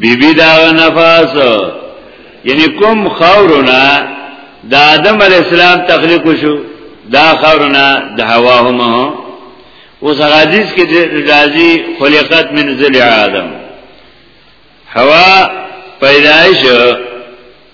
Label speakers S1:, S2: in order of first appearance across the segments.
S1: بی بی دا نفاس یعنی کوم خاورونه د آدم علی السلام تخلیق شو دا خاورونه د هوا هم اوس حدیث کې راځي خلقت من ذل آدم هوا پیدایش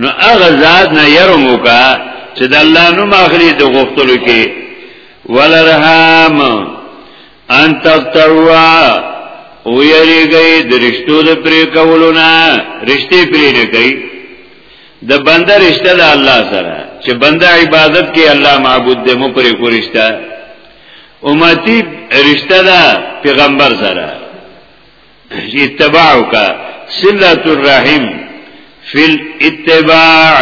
S1: نو هغه ذات نه يرمو کا چې د الله نو ماخلي د غفتلو کې ولرحم ان تقطعوا ویریږي د رشتو د پرې کولو نه رشتې پرې نه کوي د بنده رشتہ د الله سره چې بنده عبادت کې الله معبود دې مو پرې کو رشتہ امتی رشتہ د پیغمبر سره اتباعو کا سلت الرحیم فی الاتباع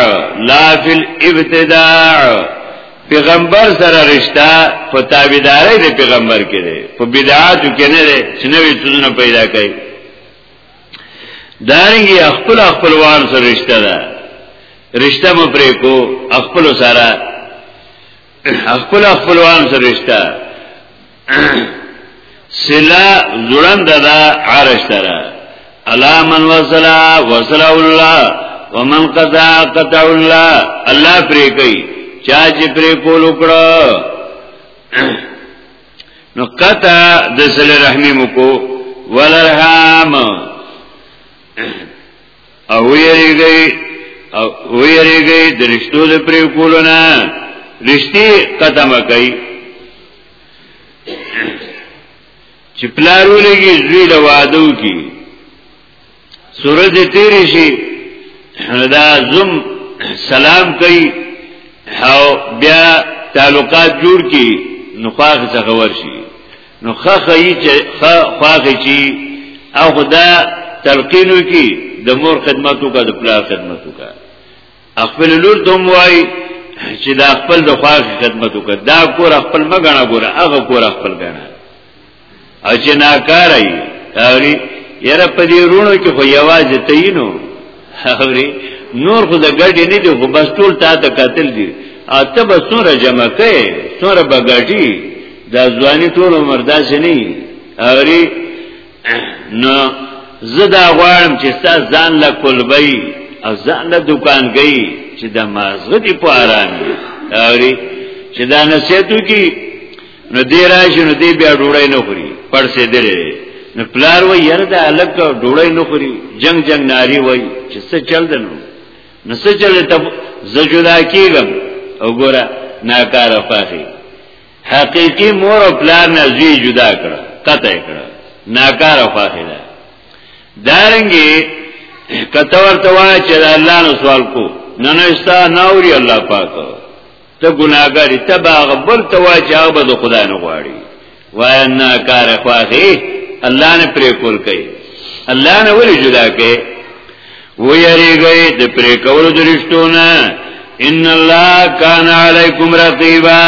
S1: لا فی الابتداع پیغمبر سره رشتہ په تابعداري د پیغمبر کې ده په بدعاتو کې نه ده چې نوې څه پیدا کوي دارنګي خپل خپلوان سره رشتہ ده رشتہ مو پرې کو خپل سره خپل خپلوان سره رشتہ سلا زړند دا عرش ترا الا من وصلا وصلا الله ومن قضا قطع الله الله پرې کوي چا چې پرې کول وکړه نو قطع د سل رحمی مکو ولرحام او ویریږي او ویریږي د رښتو د پرې کولونه رښتې قدمه کوي چې پلارونه کې زوی د وادو کې سورج تیر شي دا زم سلام کوي او بیا تعلقات جوړ کی نو خواخ څخه ورشي نو خخی چې خواخ چی او خدا تلقینو کی د مور خدمتو کا د پلار خدمتو کا خپل لور ته وای چې دا خپل د خواږ خدمت وکړه دا کور خپل مګنا ګوره هغه کور خپل ګڼه او چې ناکارای اوري یره په دې رونو کې خو یوازې تینو اوري نور خو د ګډې نه دی خو بس ټول تا ته قاتل دي اته به سوره جمع کوي سوره بغاټي دا ځواني ټول عمر داسې نه اوري نو زدا غواړم چې ستا ځان له کولبای او ځان له دکانګي چې د مازغه دی په آرام دی اوري چې دا نصیحتو کی نو دی راشي نو دی بیا ډوړی نه خوري پړسې درې نو پلار و ير د الګ ډوړی نه خوري جنگ جنگ ناری وای چې څه چل دنو نو څه چل ته زجدا کیږم وګوره ناکاره فاخي حقیقی مور او پلار نه زوی جدا کړ قطع کړ ناکار او فاخره دارنګي کته ورته وای چې الله نو سوال کو نه نه استا ناوري الله پاک ته ګناګاری ته باغ بل ته وای چې هغه د خدا نه غواړي وای نه کار خواخي الله نه پرې کول کوي الله نه ولې جدا کوي ویریږئ د پرې کولو د رښتو نه ان الله کان علیکم رقیبا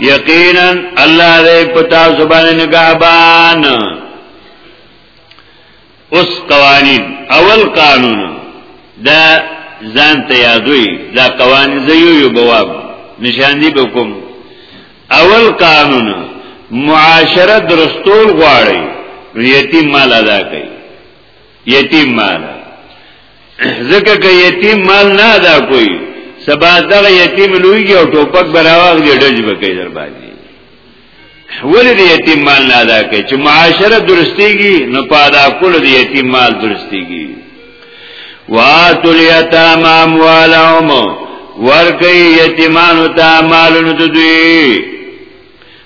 S1: یقینا الله دې پتا زبان نگهبان اوس قوانین اول قانون دا ځان ته یادوي دا قوانین زیو یو بواب نشاندی بکم اول قانون معاشره درستول غواړي یتیم مال ادا کوي یتیم مال ځکه که یتیم مال نه ادا کوي سبا دغه یتیم لویږي او ټوپک براواغ دی ډج بکې در باندې ولې د یتیم مال نه ادا کوي چې معاشره درستيږي نو په ادا کولو د یتیم مال درستيږي واتو الیتام اموالهم ورکی یتیمانو تا مالونو دوی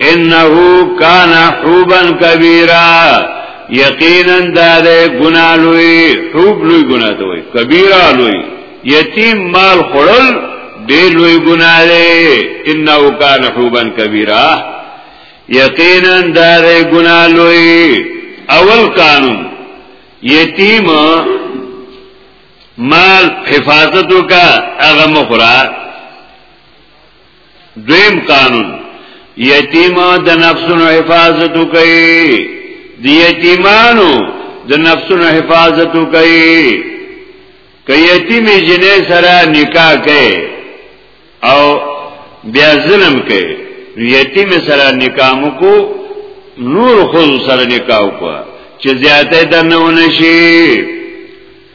S1: انه کان حوبا کبیرا یقینا دا ده گنا لوی حوب لوی گنا ته وای کبیرا لوی یتیم مال خړل دی لوی گنا ده انه کان حوبا کبیرا یقینا دا ده گنا لوی اول قانون یتیم مال حفاظت کا اغه مخرا دویم قانون یتیم د نفسونو حفاظت کوي د یتیمانو د نفسونو حفاظت کوي که یتیم جنې سره نکاح کوي او بیا ظلم کوي یتیم سره نکاح مکو نور خود سره نکاح وکړه چې زیاته د نهونه شي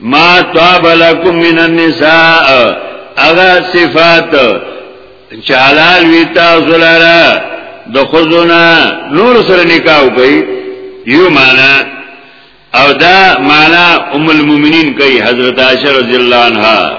S1: ما طاب لكم من النساء اغا صفات چالال وی تاسو لرا د خزونه نور سره نکاح کوي یو معنا او دا معنا ام المؤمنین کوي حضرت عائشہ رضی الله عنها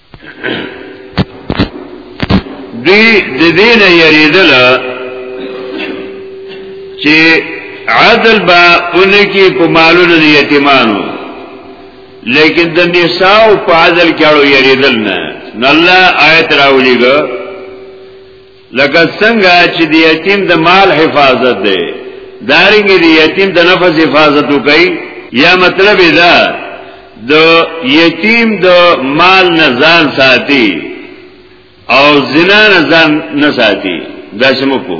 S1: دوی د دې نه یریدل چې عدل با اونکی په مالونو د یتیمانو لیکن د نساء په عدل کې اړو یریدل نه الله آیت راولېګو لکه څنګه چې د یتیم د مال حفاظت دی دارنګ د یتیم د نفس حفاظت وکي یا مطلب دا د یتیم د مال نه ځان ساتي او زنا نه ځان نه ساتي دا شمو کو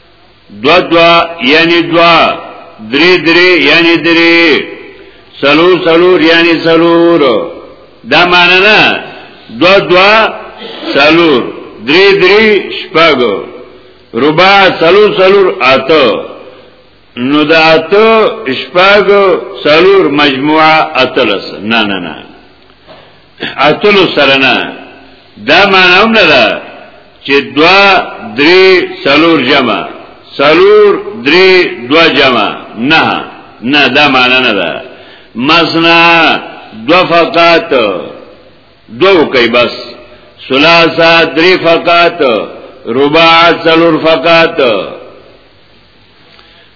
S1: دو دو یعنی دو دری دری یعنی دری سلور سلور یعنی سلور دا معنی نه دو دو سلور دری دری شپږ ربع سلور سلور اته نو دا اته شپږ سلور مجموعه اتلس نه نه نه اتلو سره نه دا معنی هم نه ده چې دوا درې سلور جمع سلور درې دوا جمع نه نه دا معنی نه ده مسنا دو فقات دو کوي بس ثلاثه درې فقات رباع سلور فقات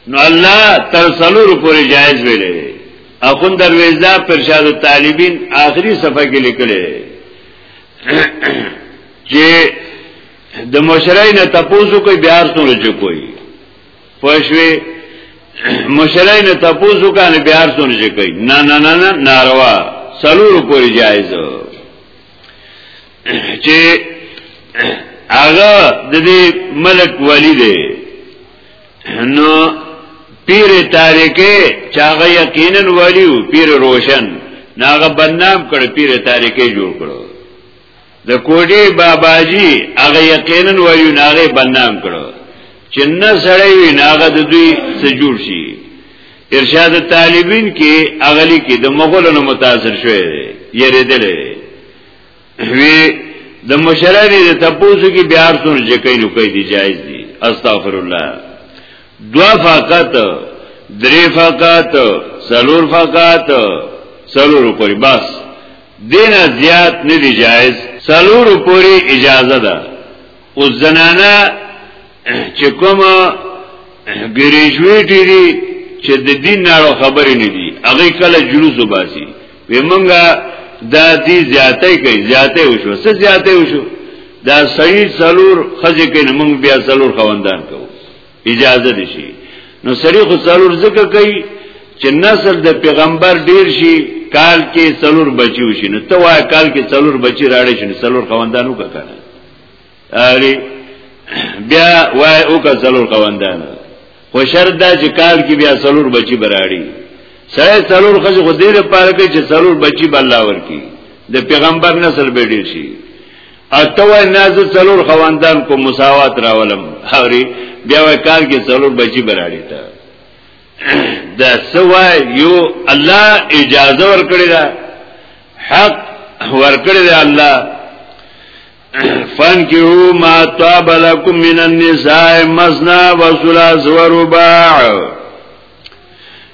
S1: نو الله تر سلور پورې جایز ویلې اخون درویزه پرشاد طالبین آخری صفحه کې لیکلې چې د مشرای نه تاسو کوئی بیا سره چې کوئی پښوی مشرای نه تاسو کنه بیا سره چې کوئی نه نه نه ناروا سلور پورې جایز چې هغه د دې ملک ولی دی نو پیر تاریکه چاغه یقینا ولیو پیر روشن ناغه بدنام کړ پیر تاریکه جوړ کړو د کوټي باباجی هغه یقینا ولیو ناغه بدنام کړو چې نه سړی وی ناغه د دوی سجور شي ارشاد طالبین کې اغلی کې د مغولونو متاثر شوی دی یری دلې وی د مشرانی د تپوسو کې بیا څون چې کوي نو کوي دی جایز دی استغفر الله دوا فقط درې فقط سلور فقط سلور پوری بس دینه زیات نه دی جایز سلور پوری اجازه ده او زنانه چې کوم ګریجویټ دي چې د دین نه خبرې نه دي هغه کله جلوس وباسي ومنګه دا دې زیاتې کوي زیاتې وشو څه زیاتې وشو دا سید سلور خځه کې موږ بیا سلور خوندان کوو اجازه دي شي نو سړي خو سلور ځکه کوي چې نسل د پیغمبر ډیر شي کال کې سلور بچي وشي نو ته وای کال کې سلور بچي راړې شي سلور خوندانو کا کنه اری بیا وای او کا څلور قواندان خو شرط دا چې کال کې بیا څلور بچي براړي سره څلور خځه خو دې لپاره کې چې څلور بچي بل لاور کی د پیغمبر نسل به ډیر شي اته وای ناز څلور خواندان کو مساوات راولم هوري بیا وای کال کې څلور بچي براړي ته دا سوا یو الله اجازه ورکړی دا حق ورکړی دا الله فانکحوا ما طاب لكم من النساء مثنى وثلاث ورباع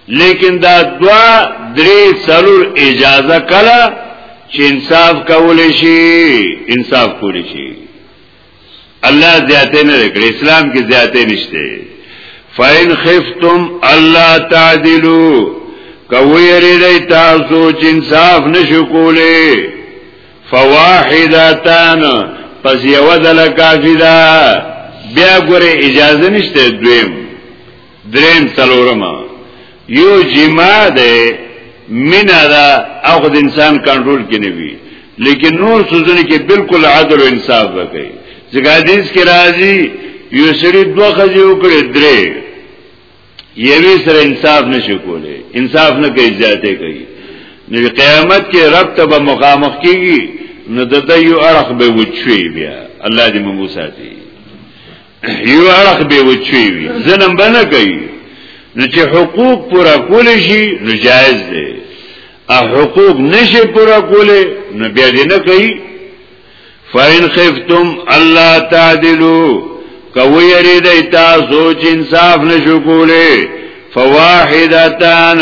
S1: لیکن دا دوا درې څلور اجازه کړه چې انصاف کول شي انصاف کول شي الله زیاته نه کړې اسلام کې زیاته نشته فاین خفتم الله تعدلو کوی ریدی تاسو چې انصاف نشو کولې فواحدتان پس یو ځل کافی ده بیا ګوره اجازه نشته دویم دریم څلورم یو جما ده مینا ده او د انسان کنټرول کې نه وي لیکن نور سوزونه کې بالکل عدل او انصاف وکړي ځکه حدیث کې راځي یو سړي دوه خځې وکړي درې یوې سره انصاف نشي کولی انصاف نه کوي زیاته کوي نو قیامت کې رب ته به مخامخ کیږي نو د دې یو اړخ به وچوي بیا الله دې موږ ساتي یو اړخ به وچوي وي ظلم بنه کوي نو چې حقوق پورا کول شي نو جایز دی او حقوق نشي پورا کول نو بیا دې نه کوي فاین خفتم الله تعدلو کوي یری د تاسو چې انصاف نشو کوله فواحدتان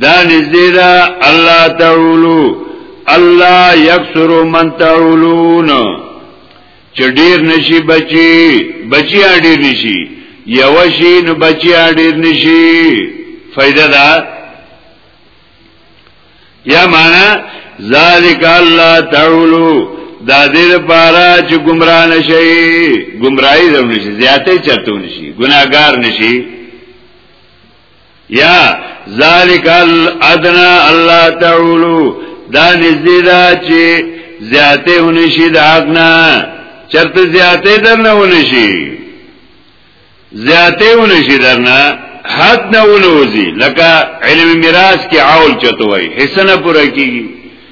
S1: دا نزدې دا الله تعولو الله یکسر من تعولون چې ډیر نشي بچي بچي ډیر نشي یو شي نو بچي ډیر نشي فائدہ دا یا معنا ذالک الله تعولو دا دې لپاره چې گمراه نشي گمراهي زمونږ زیاتې چرته نشي ګناګار نشي یا ذالک الادنا الله تعولو دا نزدې دا چې زیاته ونشي د حق نه چرته زیاته درنه ونشي زیاته ونشي درنه حد نه ونوزي لکه علم میراث کې عول چتوي حسنه پوره کیږي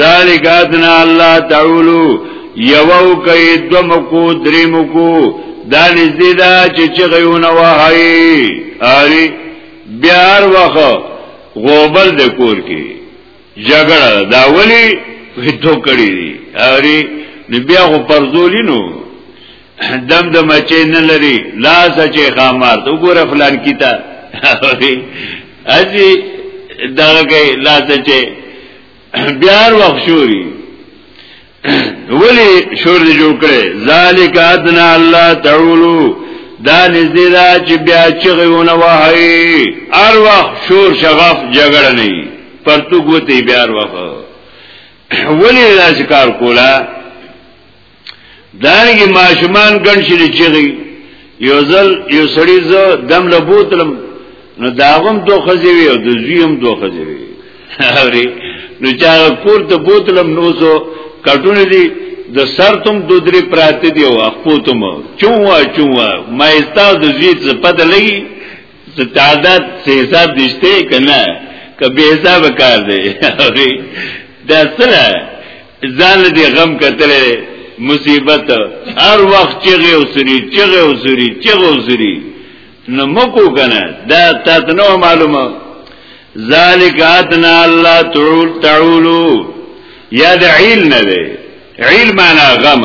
S1: ذالک ادنا الله تعالی یوو کئ دو مکو درې مکو دا نږدې دا چې چغیونه وهاي اری بیار وخه غوبل د کور کې جګړه دا ولی وټو کړی دی اری بیا خو پرزولی نو دم د مچې نه لري لاس چې خامار ته وګوره فلان کیتا ازي دا کوي لاس چې بیار وقت شوری ولی شور دی جو کرے ذالک ادنا اللہ تعولو دا نزدی دا چی بیا چغی ونواحی ار وقت شور شغف جگڑ نئی پرتو گوتی بیار وقت ولی دا شکار کولا دانګي ماشومان ګڼ شي چیغي یو ځل یو سړی زه دم له بوتلم نو داغم دو خزی وی او د زویم دو خزی وی اوري نو چا کور ته بوتلم نو زه کټونه دي د سر تم دو درې پراته دی او خپوتم چون وا چون وا ما استاد زیت پته لګي څه تعداد څه حساب نشته کنه که به حساب کار دی دا سره ځان دې غم کتلې مصیبت هر وخت چغه وسري چغه وسري چغه وسري نو مکو کنه دا تاسو نو معلومه ذالک اتنا الله تعول تعولو یا د عیل نه دی عیل معنا غم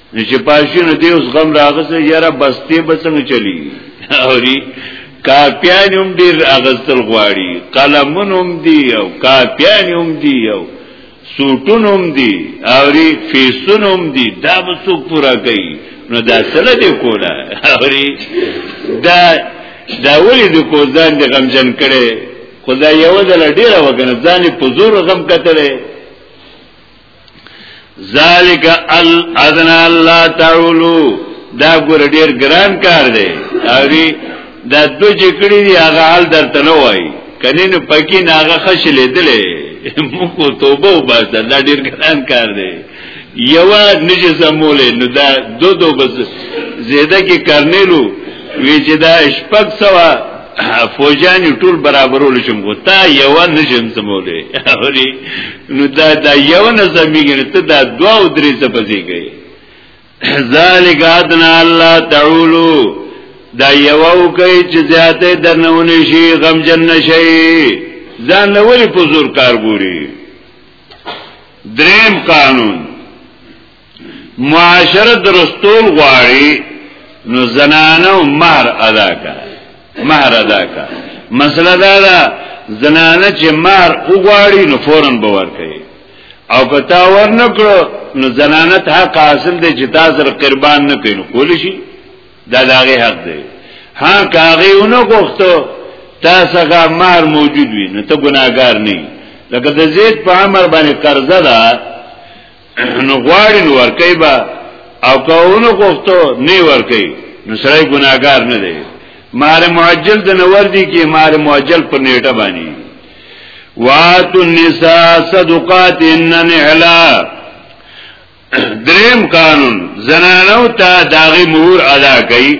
S1: نو چې پاشي نو دیوس غم راغسه یاره بستی به څنګه چلی اوري کاپیان هم ډیر اغستل غواړي قلمون هم دی او کاپیان هم دی او سوټون هم دی اوري فیسون هم دی دا به څوک پورا کوي نو دا سره دی کوله اوري دا دا ولې د کوزان د غمجن کړي خدای یو دل ډیره وکنه ځان په زور غم کتلې ذالک الاذن الله تعالی دا ګور ډیر ګران کار دی او دا دو چې کړی دی هغه حال درته نه وای کني نو پکې ناغه خش لیدلې موږ توبه وباسه دا ډیر ګران کار دی یو نجس مولې نو دا دو دو بس زیاده کې کرنلو وی چې دا شپږ سوا فوجان ټول برابرول شم غو تا یو نجم سمولې اوري نو دا دا یو نه زمیږي ته دا دوا او درې څه پځي کوي ذالک ادنا الله تعولو دا یو او کوي چې زیاته درنونه شي غم جن شي ځان له ولې پزور کار ګوري دریم قانون معاشره درستول غواړي نو زنانه او مہر ادا کا مہر ادا کا مسله دا ده زنانه چې مہر وغواړي نو فورن باور کوي او که تا ورنکړو نو زنانه ته حق حاصل دی چې تاسو قربان نه کینو کول شي دا داغه حق دی ها کاغه اونو کوختو تاسو هغه مہر موجود وي نو ته ګناګار نه لکه د زید په امر باندې قرضه ده نو غواړي نو ورکي با او کونه کوفتو نه ورکي نو سړی ګناګار نه دی مار معجل د نور دی کې مار معجل په نیټه باندې وات النساء صدقات ان نحلا دریم قانون زنانو ته داغي مور ادا کړي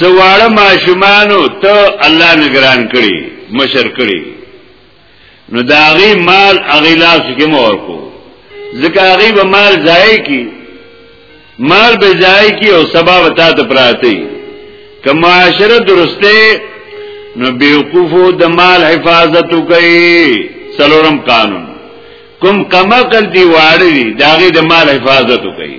S1: سواړه ماشومانو ته الله نگران کړي مشر کړي نو دا غي مال اغي لاس کې مور کو ځکه هغه به مال ضایع کی مال به ضایع کی او سبا وتا ته پراتی که معاشره درسته نو بیوقوفو د مال حفاظت کوي څلورم قانون کوم کما کړ دی واړی داغه د مال حفاظت کوي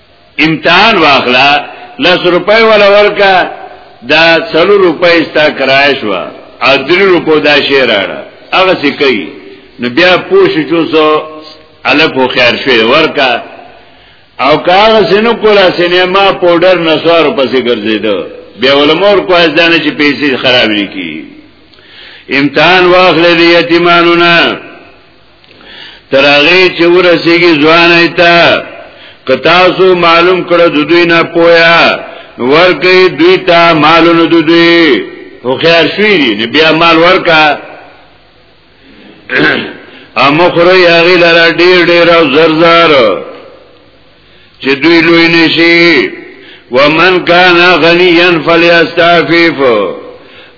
S1: امتحان واخلا لس روپای ولا ورکا دا سلو روپای ستا کرایش وا او دری روپو دا شی راړه هغه څه کوي نو بیا پوښ چوسو الک هو خیر شوی ورکا او کاغه سينو کولا سينما پودر نسوار پسې ګرځیدو بیا ولمور کو از دانه چې پیسې خراب نه کی امتحان واخلې یتیمانونه تر هغه چې ورسیږي ځوان ایتا کتاسو معلوم کړو د دوی نه پویا ورکه دوی ته مالونه د دوی خو خیر شوی دی بیا مال ورکا امو خوري هغه لاره ډیر ډیر او زر زر چې دوی لوی نشي ومن کان غنیا فلیستعفف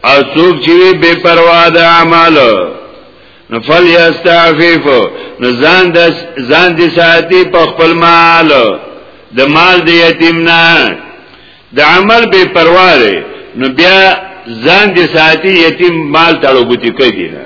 S1: او څوک چې بے پروا د اعمال نو فلیستعفف نو ځان د ځان د ساتي په خپل مال د مال د یتیم نه د عمل بے پروا نو بیا ځان د ساتي یتیم مال تړو بوتي کوي نه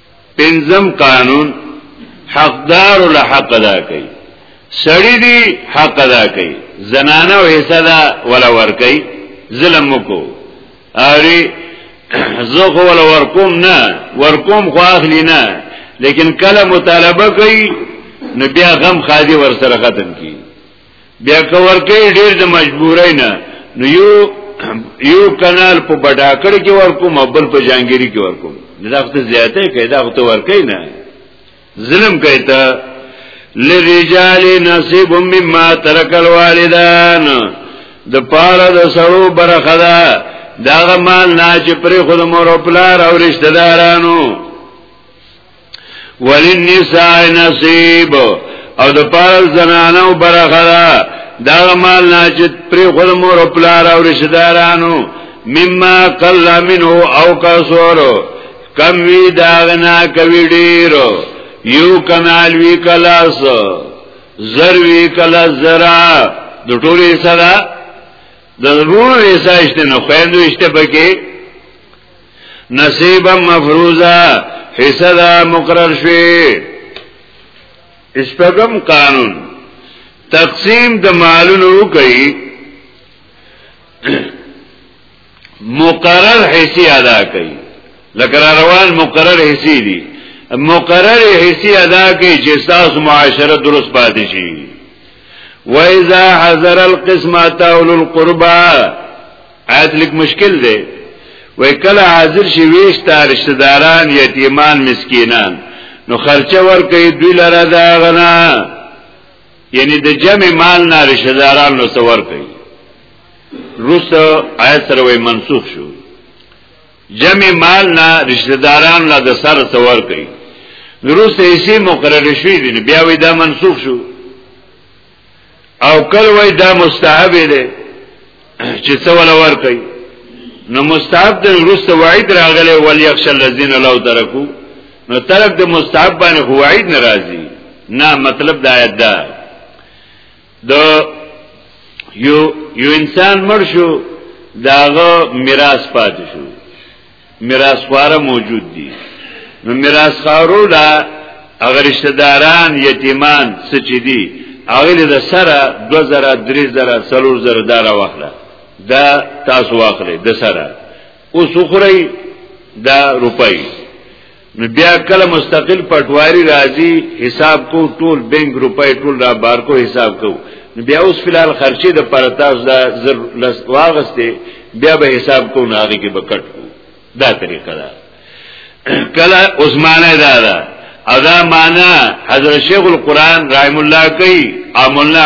S1: پنځم قانون حقدار له حق ادا کوي سړی دی حق ادا کوي زنانه او حصہ دا ولا ور کوي ظلم وکړو اری زه خو ولا ور کوم نه ور کوم خو اخلي نه لیکن کله مطالبه کوي نو بیا غم خادي ور سره ختم کی بیا کور کې ډیر د مجبورای نه نو یو یو کانال په بډاکړ کې ورکوم بل په جانګيري کې ورکوم دا خو زیاته کوي دا خو ورکې نه ظلم کوي ته لرجال نصیب مما ترک الوالدان د پاره د سړو برخه ده دا مال نه چې پر خود مور او پلار او رشتہ دارانو وللنساء نصیب او د پاره زنانو برخه ده دا مال نه چې پر خپل مور او پلار او رشتہ دارانو مما قل منه او کسور کم وی داغنا کوي ډیر یو کمال وی کلاس زر وی کلاس زرا د ټولې سره د ورونو حصہ شته نو خويندو شته پکې نصیبا مفروضا حصہ دا مقرر شوی اسپگم قانون تقسیم د مالونو کوي مقرر حصي ادا کوي لکه روان مقرر حصي دي مقرر حصي ادا کوي چې تاسو معاشره درست پاتې شي وَإِذَا حَضَرَ الْقِسْمَةَ أُولُو الْقُرْبَى آیت لیک مشکل دی وای کله حاضر شي ویشت رشتہ داران یتیمان مسکینان نو خرچه ور کوي دوی لره دا غنا یعنی د جمع مال نه رشتہ داران نو څور کوي روس آیت سره وای منسوخ شو جمع مال نه رشتہ داران لا د سر څور کوي روس یې سي مقرر شوی دی بیا وې دا منسوخ شو او کله وای دا مستحب دی چې څه ولا ور کوي نو مستحب د رسته وعید راغله ول یخش الذین لو ترکو نو ترک د مستحب باندې وعید ناراضی نه مطلب دا آیت دا د یو یو انسان مر شو داغه میراث پاتې شو میراثواره موجود دي نو میراثخارو لا اگر رشتہ داران یتیمان سچ دي هغه له سره 2000 3000 4000 دار واخله دا تاسو واخله د سره اوس خوري دا روپۍ نو بیا کله مستقل پټواری راځي حساب کو ټول بانک روپۍ ټول را بار کو حساب کو نو بیا اوس فلال خرچه د پرتاز دا زر لس واغسته بیا به حساب کو ناغي کې بکټ کو دا طریقه ده کله عثمانه دا ده ادا معنا حضرت شیخ القران رحم الله کوي امنا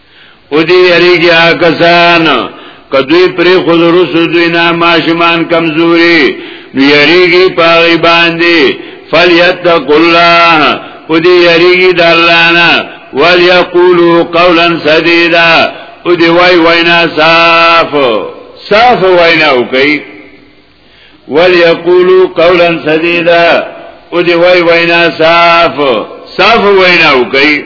S1: او دی یریږي هغه کسان کدوی پرې خود رسو دوی نه ماشمان کمزوري نو یریږي پاغي باندې فلیتق الله او دی یریږي د الله نه ولیقولوا قولا سدیدا او دی وای وینا صاف صاف وینا وکي ولیقولوا قولا سدیدا او دی وای وینا صاف صاف وینا وکي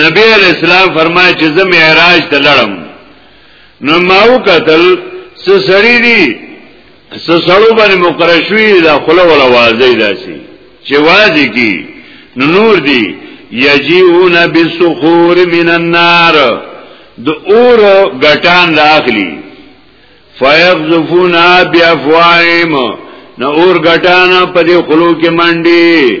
S1: نبی علیہ السلام فرمایي چې زه معراج ته لړم نو ما وکتل څه سړی دی څه سړو باندې مقرر شوی دا خله ولا واځي داسي چې واځي کی نو نور دی یجیون بسخور من النار د اور غټان راخلی فیغزفونا بیافوایم نو اور غټان په دې خلو کې منډي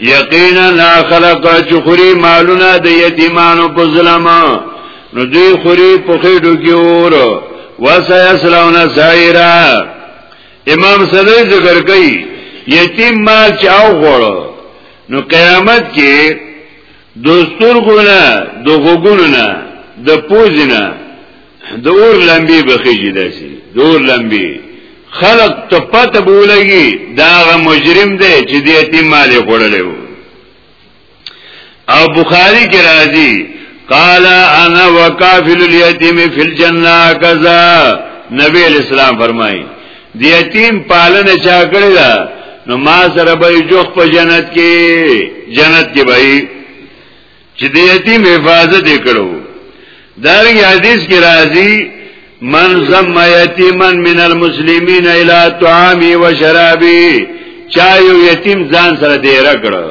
S1: یقینا نا خلق چخوری مالونا د یتیمانو په ظلم نو دوی خوری په خېډو کې اور وسیسلون سایرا امام صدی ذکر کوي یتیم مال چاو غوړو نو قیامت کې دوستور غونه د غوګونو نه د پوزینه دور لمبي بخیږي داسي دور لمبي خلق ته پته بولږي دا غ مجرم دی چې د یتیم مال خورلې او بخاری کې راځي قال انا وکافل الیتیم فی الجنه کذا نبی اسلام فرمایي د یتیم پالنه چا کړی دا نو ما سره به جوخ په جنت کې جنت کې به چې د یتیم حفاظت یې کړو دا رنګ حدیث کې راځي من زم یتیمن من المسلمین الی طعامی و شرابی چا یو یتیم ځان سره دی رکړو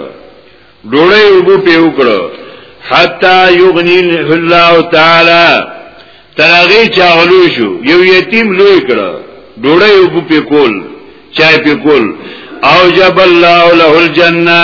S1: ډوړې وګو په وکړو حتا یغنی الله تعالی ترغی چاغلو شو یو یتیم لوی کړو ډوړې وګو په کول چای په کول او جب الله له الجنه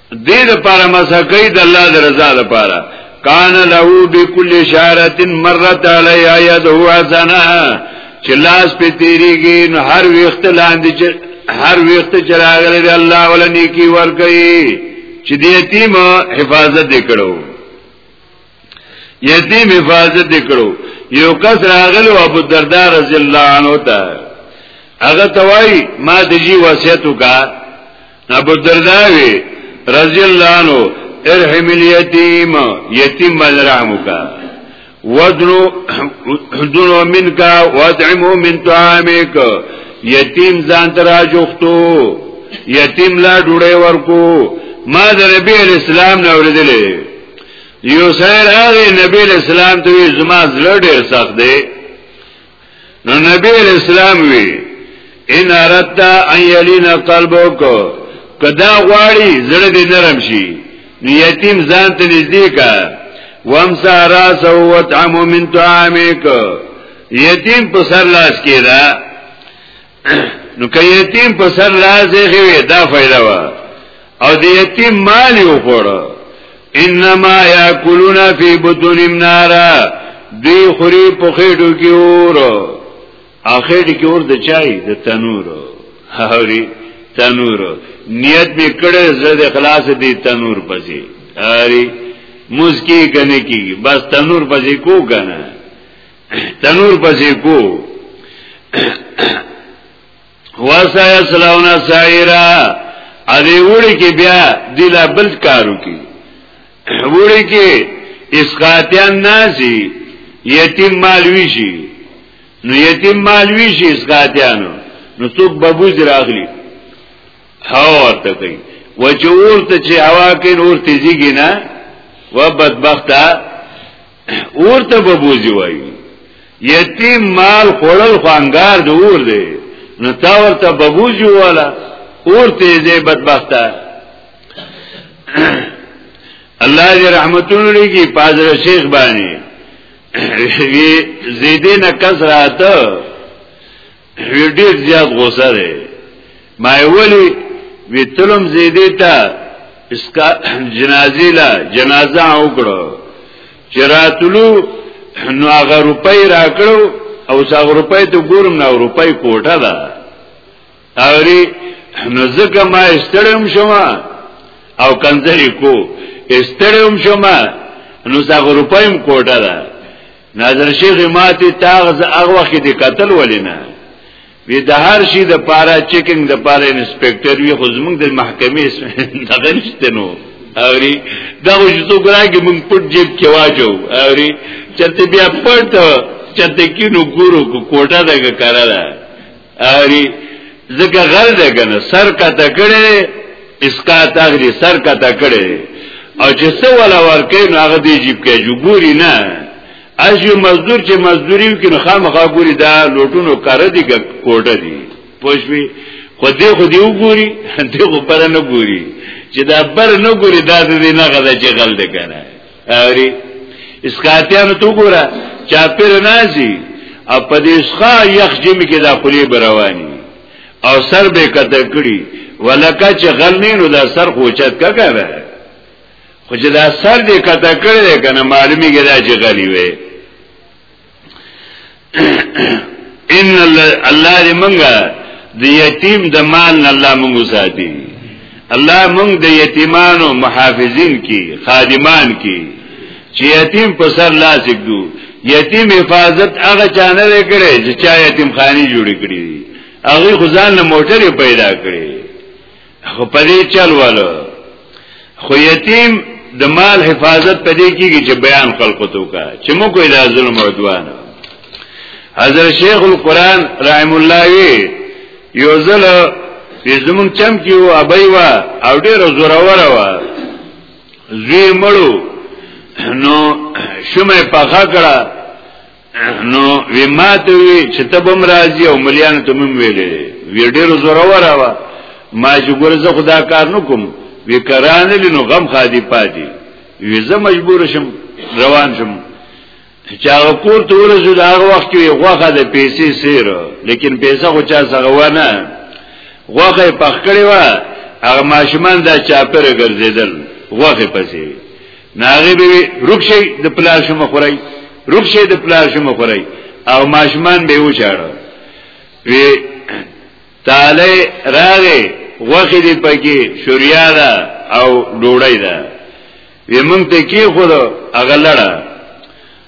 S1: دې لپاره مسح کوي د الله د رضا لپاره کان له بكل اشاره مرت علی یده حسنا چې لاس په تیریږي نو هر وخت لاندې چې هر وخت چې راغلی دی الله ول نیکی ور کوي چې دې یتیم حفاظت وکړو یتیم حفاظت کړو یو کس راغلو ابو الدرداء رضی الله عنه ته هغه توای ما د جی وصیت وکا ابو الدرداء رضی الله عنه ارحم الیتیم یتیم باندې رحم وکا ودنو دنو منکا وادعمو من طعامک یتیم ځان تراجوختو یتیم لا ډوړې ورکو ما د نبی اسلام نه اوریدلې یو سره راغی نبی اسلام ته وی زما زړه ډیر سخت دی نو نبی اسلام وی ان اردت ان یلین قلبک کدا غواړي زړه دې نرم شي نو یتیم ځان ته نږدې کا وامسا راسه وطعم من طعامک یتیم په سر لاس کېدا نو که یتیم په سر لاس یې خوي دا فائدہ وا او د یتیم مال یو خور انما یاکلون فی بطونهم نارا دی خوري په خېټو کې اور اخېټ کې اور د چای د تنور هوري تنور نیت می کړه زه د خلاص دی تنور پسې اری مسکی کنه کیږي بس تنور پسې کو کنه تنور پسې کو واسا سلاونا سایرا ا دې وړي کې بیا دلا بل کارو کې وړي کې اسقاتیان نازي یتیم مالوی شي نو یتیم مالوی شي اسقاتیانو نو څوک ببوز راغلی هوا ورته کوي و چې ورته چې هوا کې نور تیزیږي نه و بدبخته اور ته به بوزي وایي یتیم مال خوړل خوانګار د اور دی نو تا ورته ببوزي والا اور ته دې بدبخته الله دې رحمتونه لګي پادر شیخ باندې وی زیدین کس راته وی ډیر زیات غوسه دی ما ویلی وی تلم زیدی تا اسکا جنازی لا جنازه وکړو چې راتلو نو هغه روپۍ راکړو او هغه روپۍ ته ګورم نو روپۍ کوټه ده اوري نو ځکه ما استړم شوما او کنځري کو استړم شوما نو هغه روپۍ کوټه ده ناظر شیخ ماته تاغز هغه وخت د قتل ولینا وی د هر شي د پارا چیکینګ د پارا انسپکټر وی خو زمونږ د محکمې دغه نشته نو اوري دا خو څو ګراګي مونږ پټ جیب کې واجو اوري چرته بیا پټ چرته کې نو ګورو کوټه دغه کارا ده اری زکه غل ده کنه سر کا تکړه اسقاط اخلي سر کا تکړه او چې څه ولا ورکې نو هغه دی جیب کې جو ګوري نه از یو مزدور چې مزدوری وکړي نو خامخا ګوري دا لوټونو کار دي کوټه دي پوښوي خو دې خو دې وګوري دې خو پر نه ګوري چې دا بر نه ګوري دا دې نه غدا چې غل ده کنه اوري اسکاتیانو تو ګوره چا پر نازي او په دې ښه یخ جمی کې دا خلی برواني او سر به کته کړی ولکه چې غل نه نو دا سر خوچت کګره خو چې دا سر دې کته کړی کنه معلومیږي دا چې غلی وي ان الله دې منګه د یتیم د مال نه الله مونږ ساتي الله مونږ د یتیمانو محافظین کی خادمان کی چې یتیم په سر لاس کړو یتیم حفاظت هغه چانه وکړي چې چا یتیم خانی جوړ کړی هغه خدان له موټر پیدا کړی خو په دې چل والو خو یتیم د مال حفاظت په دې کېږي چې بیان خلقو ته وکړه چې موږ کوی دا ظلم او عدوان حضرت شیخ القرآن رحم الله وی یو ځل زمون چم کې و ابي وا او ډېر زور ور وا زوی مړو نو شمه پخا کړه نو وی ماته وی چې ته بم راځي او مليان ته مم ویلې وی ډېر زوره وراوه ما چې ګورزه خدا کار نه کوم وی کران لینو غم خادي پاتې وی زه مجبور شم روان شم چې هغه کور ته ورسو دا هغه وخت کې غوخه د پیسې سیر لیکن پیسې خو چا سره ونه غوخه پخ کړی و هغه ماشومان دا چاپره ګرځیدل غوخه پسې ناغي به رکشي د پلار شم خورای رکشي د پلار شم خورای او ماشمان به وچاړه وی تعالی راغه وخی دی پکې شوریا ده او ډوړی ده وی مونږ ته کې خو هغه لړه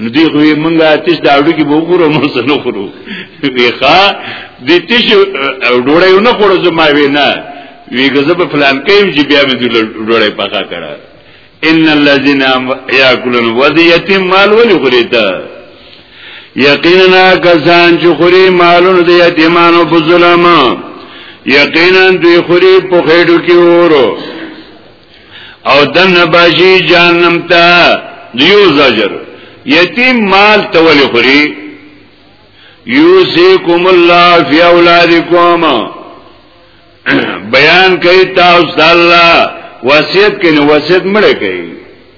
S1: نو دی خو مونږه آتش د اډو کې وګورو مونږ څه نه خورو وی ښا د تش ډوړې نه خورو زما وینا وی غزه په فلان کې چې بیا مې ډوړې پخا کړه ان الذين ياكلون وديتم مال ولغريتا یقینا کسان چې خوري مالونه د یتیمانو په ظلم یقینا دوی خوري په خېډو کې ورو او دن باشی جانم تا دیو زجر یتیم مال تولی خوری یوسیکم اللہ فی اولادکم بیان کئی تاوست اللہ وسیعت کنی وسیعت مڑے کئی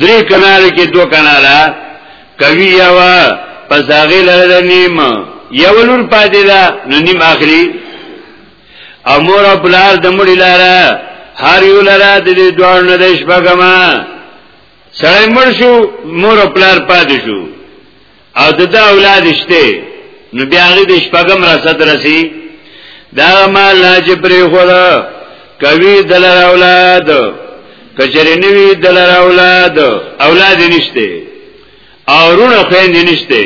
S1: درې کنال کې دوه کنالا کوي یو پس هغه لره نیم یو لور پاتې ده نو نیم اخلي او مور او بلار د مړي لاره هر یو لاره د دې دوه نه دیش بګما سړی مړ شو مور او بلار پاتې شو او د دا اولاد شته نو بیا غي د شپږم رسد رسی دا ما لا چې پرې خورا کوي دل اولاد کچری نوی دل اولاد اولاد نشته او رونه خويند نشته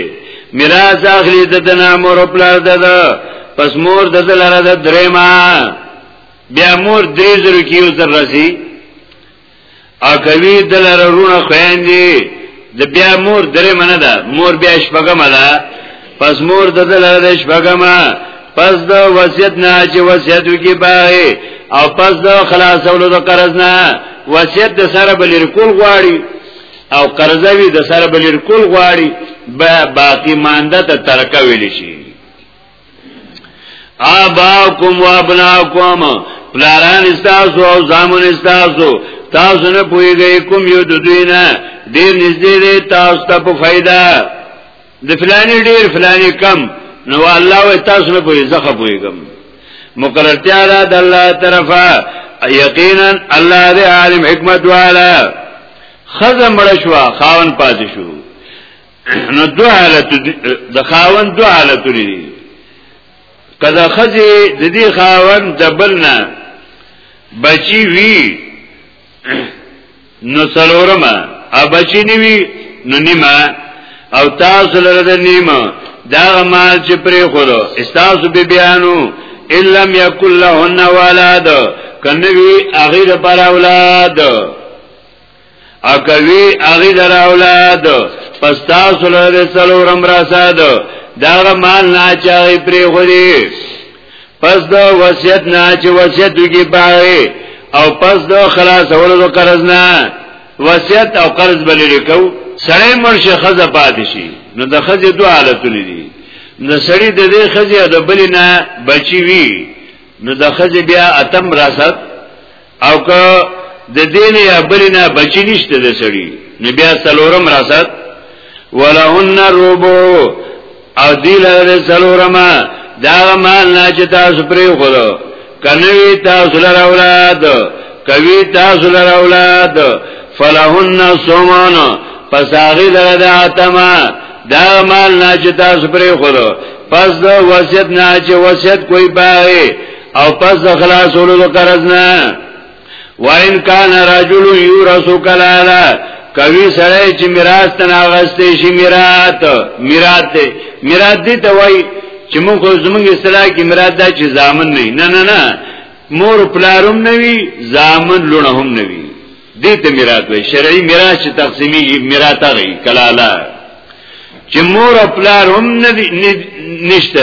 S1: میراث اخلي د دنا مور پلار ددا پس مور د دل را د درېما بیا مور درې زرو کیو زر رسی اکوی دلر رونه خویندی د بیا مور درې منه ده مور بیا شپږم ده پس مور د دلر د شپږم پس د وصیت نه چې وصیت وکي پای او پس د خلاصولو د قرض نه وصیت د سره بلیر کول غواړي او قرضه وی د سره بلیر کول غواړي باقی مانده ته ترکه ویل شي آباکم و ابناکم پلاران استاسو او زامن استاسو تاسو نه پویږئ کوم یو د دوی نه ډیر نږدې دی تاسو ته په فائدہ د فلانی ډیر فلانی کم نو الله و تاسو نه پوی زخه پویګم مقررتیا ده د الله طرفه یقینا الله دې عالم حکمت والا خزم مړ شو خاون پاتې شو نو دو حالت د خاون دو حالت لري کله خځه د دې خاون د بلنا بچي وی نو سلورما ا بچي نیوی نو نیما او تاسو لره د نیما دا مال چې پرې خورو استاسو به بیانو الا یکل لهن ولد کنوی اغیر پر اولاد اکوی اغی در اولاد پستا سلو ده سلورم رساد داغ مال ناچه اغی پری خودی پس دا وسیعت ناچه وسیعت دوی کی باغی او پس دا خلاص اولو دو قرض نا وسیعت او قرض بلی رکو سړی مرش خزه پاتې شي نو د خزه دوه حالتونه دي نو سړی د دې خزه د بل نه بچي وي نو د خزه بیا اتم راست او که د دین یا بلنا بچی نشته د سړی نو بیا سلورم راسد ولهن ربع او دی لره سلورم دا مال نه چې تاسو پرې خورو کنوي تاسو لره اولاد کوي تاسو لره اولاد فلهن سومان پس هغه لره د اتما دا مال نه چې تاسو پرې خورو پس د وصیت نه چې وصیت کوئی پاره او پس د خلاصولو د قرض نه وان کان رجل یورث کلالا کوي سره چې میراث تناغستې شي میراث میراث میراث دي ته وای چې موږ زموږ اصطلاح کې میراث دا چې ځامن نه نه نه نه مور پلارم نوي ځامن لونه هم نوي دې ته میراث وای شرعي میراث چې تقسیمي میراث غي کلالا چې مور پلارم نه نشته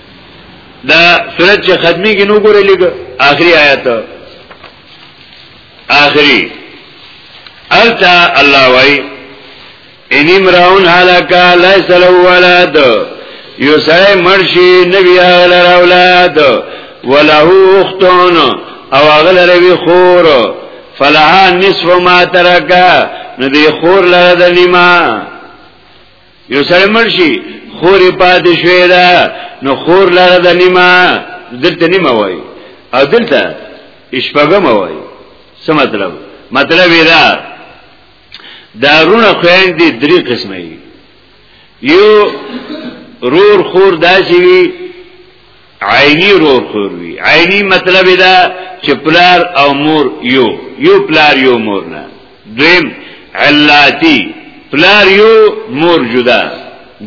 S1: دا سورت چې ختمي کې نو ګورې لګ آخري آیت آخري التا الله وای ان امرون هلاک ليس له ولد یو سره مرشي نبی اغل اولاد وله اختون او اغل روی خور فلها نصف ما ترکا ندی خور لرد نیما یو سره مرشي خورې پاتې شوې ده نو خور لاره د نیمه دلته نیمه وای او دلته شپږم وای څه مطلب مطلب یې دا دارونه خويندې درې قسمه یو رور خور داسي وي عینی رو خور وی عینی مطلب دا چې پلار او مور یو یو پلار یو مور نه دویم علاتی پلار یو مور جدا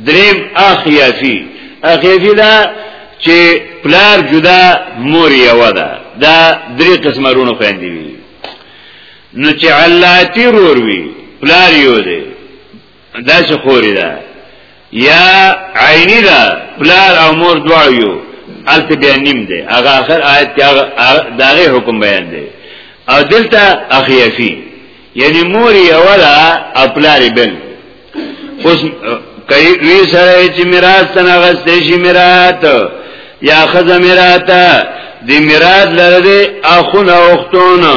S1: دریم اخیافی اخیافی دا چې پلار جدا مور یو ده دا درې قسمه رونو خويندې وي نو چې علاتی رور وي پلار یو دی دا څه خوري ده یا عینی ده پلار او مور دواړو یو الته بیا نیم ده هغه اخر آیت کې داغه حکم بیان ده او دلته اخیفی یعنی مور یو ده او پلار بل اوس کوي وی سره چې میراث تنه غستې شي میراث یا خزه میراث دی میراث لره دی اخونه اختونه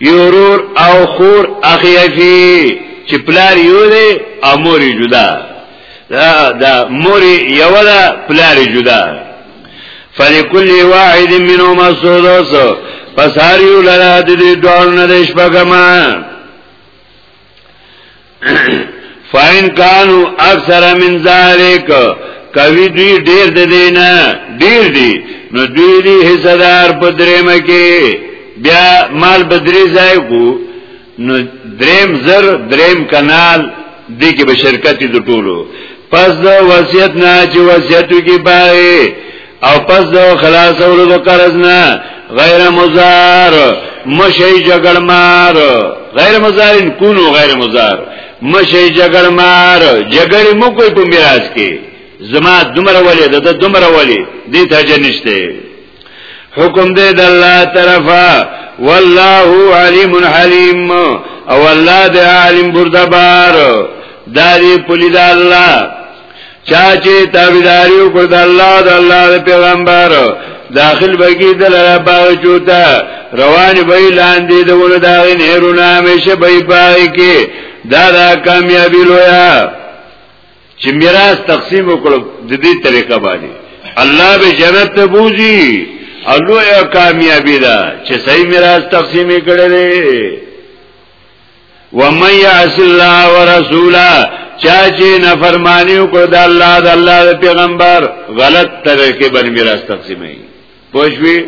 S1: یورور او خور اخی اخی چې پلار یو دی او مور جدا دا دا مور یو ده پلار جدا فلکل واحد منهما سدس پس هر یو لرا د دې دوه نه شپږم فاین کانو اکثر من ذالک کوي دوی ډیر د دینه ډیر دی نو دوی دی حصدار په درېمه کې بیا مال بدري ځای کو نو دریم زر دریم کانال دی کې به شرکت دي ټولو پس د وصیت نه چې وصیتو کې پاره او پس دو خلاص اولو دو قرضنا غیر مزار مشی جگڑ مار غیر مزارین کونو غیر مزار مشی جگڑ مار جگڑ مو کوئی پو میراز کی زما دمر ولی دا دا دمر ولی دی تا جنشتے حکم دے دا اللہ طرفا والله علیم حلیم او الله دې عالم بردبار داری پولی دا الله چاچه تابیداری و کرد اللہ دا اللہ دا پیغمبر داخل بگی دل را باغ چوتا روان بای لاندی دون داغی نهرون همیشه بای باغی که دا دا کامیابی لویا چې میراث تقسیم وکړو د دې طریقه باندې الله به جنت ته بوزي الله یې کامیابی ده چې صحیح میراث تقسیم کړي ومن يعص الله ورسوله چا چې نافرمانی وکړه د الله د الله د پیغمبر غلط طریقې باندې میراث تقسیموي پوښوي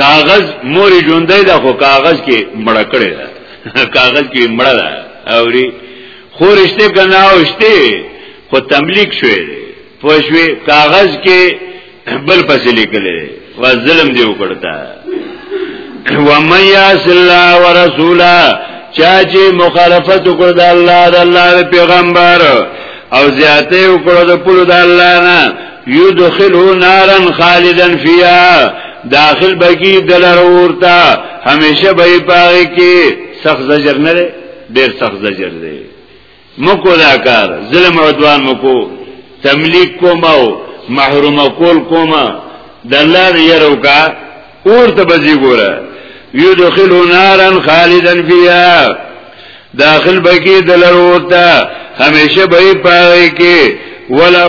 S1: کاغذ موري ژوندې ده خو کاغذ کې مړ کړي ده کاغذ کې مړ ده اوري خو رشته کناوشته خو تملیک شوی پوښوي کاغذ کې بل پسې لیکل و ظلم دی وکړتا و من یاس الله ورسولا چا چې مخالفت وکړ د الله د الله د پیغمبر او زیاته وکړ د پلو د الله نه یدخلوا نارا خالدا فیها داخل بگی دلر ورتا همیشه به پاره کې سخت زجر نه ډیر سخت زجر دی مکو دا کار ظلم عدوان مکو تملیک کوما او محروم کول کوما د الله نه یرو کا اور ته بځي ګوره یدخلو نارا خالدا فیها داخل بکی دلر ہوتا همیشه بھئی پاگئی که ولا